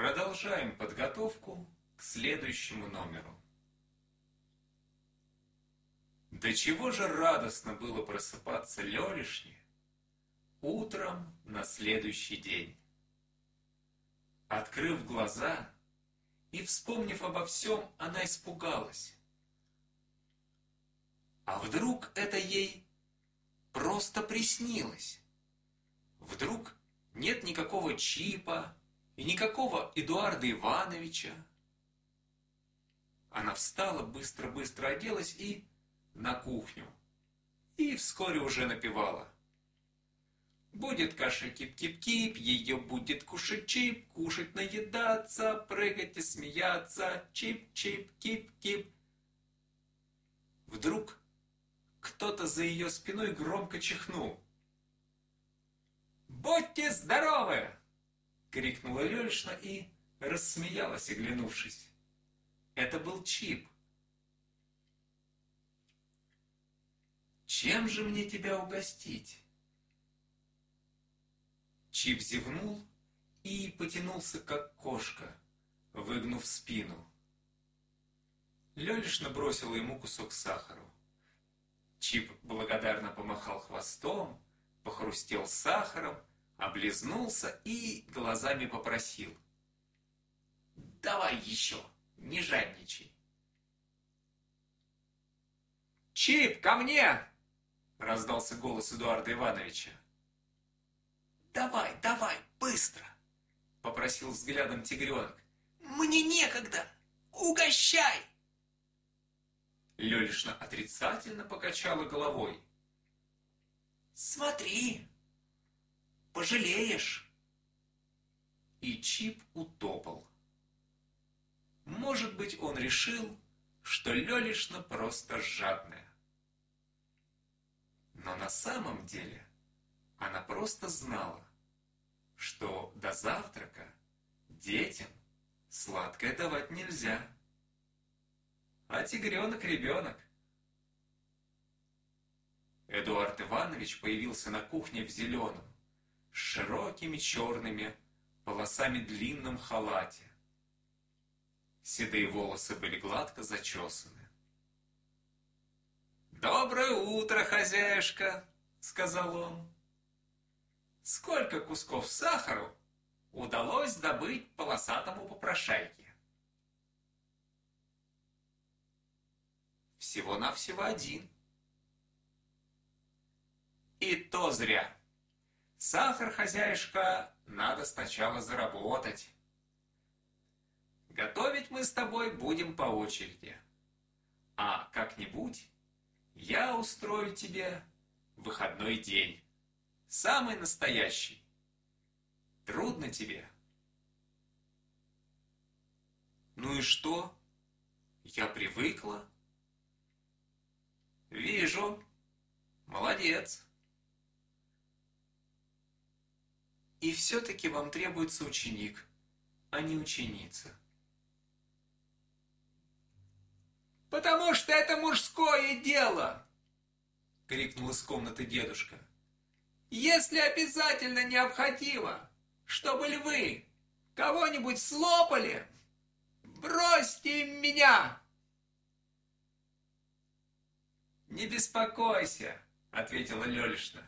Продолжаем подготовку к следующему номеру. До чего же радостно было просыпаться Лёлишне утром на следующий день. Открыв глаза и вспомнив обо всем, она испугалась. А вдруг это ей просто приснилось? Вдруг нет никакого чипа и никакого Эдуарда Ивановича? Она встала, быстро-быстро оделась и на кухню. И вскоре уже напевала. Будет каша кип-кип-кип, ее будет кушать чип, кушать наедаться, прыгать и смеяться, чип-чип-кип-кип. Вдруг кто-то за ее спиной громко чихнул. «Будьте здоровы!» — крикнула Лёльшна и рассмеялась, оглянувшись. Это был Чип. «Чем же мне тебя угостить?» Чип зевнул и потянулся, как кошка, выгнув спину. Лёлишна бросила ему кусок сахару. Чип благодарно помахал хвостом, похрустел сахаром, облизнулся и глазами попросил. «Давай еще, не жадничай!» «Чип, ко мне!» — раздался голос Эдуарда Ивановича. «Давай, давай, быстро!» — попросил взглядом тигренок. «Мне некогда! Угощай!» Лёлишна отрицательно покачала головой. «Смотри, пожалеешь!» И Чип утопал. Может быть, он решил, что Лёлишна просто жадная. Но на самом деле она просто знала, что до завтрака детям сладкое давать нельзя. А тигренок ребенок. Эдуард Иванович появился на кухне в зеленом, с широкими черными полосами длинном халате. Седые волосы были гладко зачесаны. «Доброе утро, хозяюшка!» — сказал он сколько кусков сахару удалось добыть полосатому попрошайке. Всего-навсего один. И то зря. Сахар, хозяюшка, надо сначала заработать. Готовить мы с тобой будем по очереди. А как-нибудь я устрою тебе выходной день. Самый настоящий. Трудно тебе. Ну и что? Я привыкла. Вижу. Молодец. И все-таки вам требуется ученик, а не ученица. «Потому что это мужское дело!» — крикнул из комнаты дедушка. Если обязательно необходимо, чтобы львы кого-нибудь слопали, бросьте им меня!» «Не беспокойся», — ответила Лёлишна.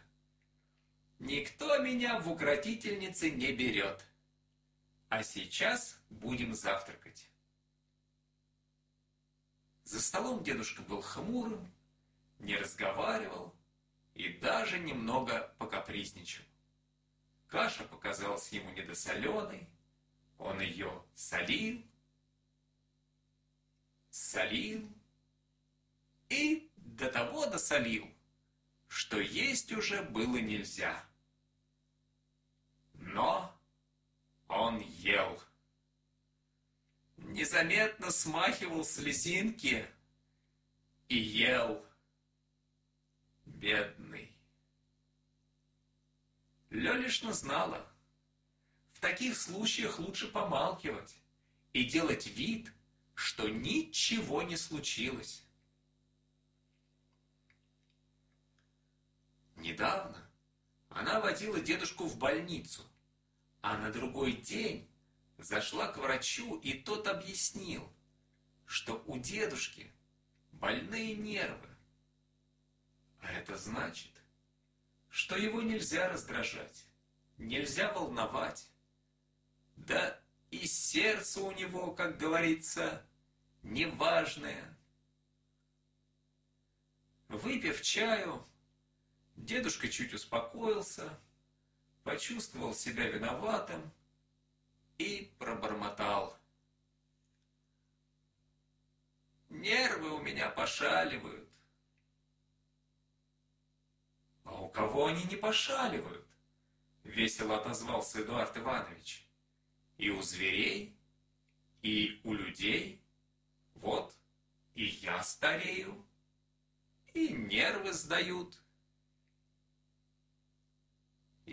«Никто меня в укротительнице не берет. А сейчас будем завтракать». За столом дедушка был хмурым, не разговаривал, и даже немного покапризничал. Каша показалась ему недосоленой, он ее солил, солил и до того досолил, что есть уже было нельзя. Но он ел. Незаметно смахивал слезинки и ел бедный. Лёлишна знала, в таких случаях лучше помалкивать и делать вид, что ничего не случилось. Недавно она водила дедушку в больницу, а на другой день зашла к врачу, и тот объяснил, что у дедушки больные нервы. А это значит, что его нельзя раздражать, нельзя волновать. Да и сердце у него, как говорится, неважное. Выпив чаю, дедушка чуть успокоился, почувствовал себя виноватым и пробормотал. Нервы у меня пошаливают. А у кого они не пошаливают? Весело отозвался Эдуард Иванович. И у зверей, и у людей. Вот, и я старею, и нервы сдают.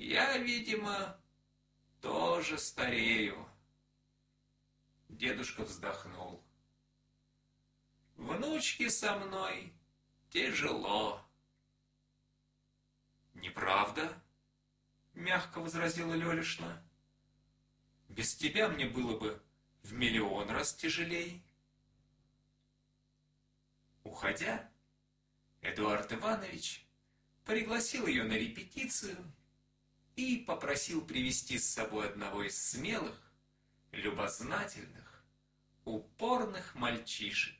Я, видимо, тоже старею. Дедушка вздохнул. Внучке со мной тяжело. Неправда, мягко возразила Лёлишна. Без тебя мне было бы в миллион раз тяжелей. Уходя, Эдуард Иванович пригласил ее на репетицию и попросил привести с собой одного из смелых, любознательных, упорных мальчишек.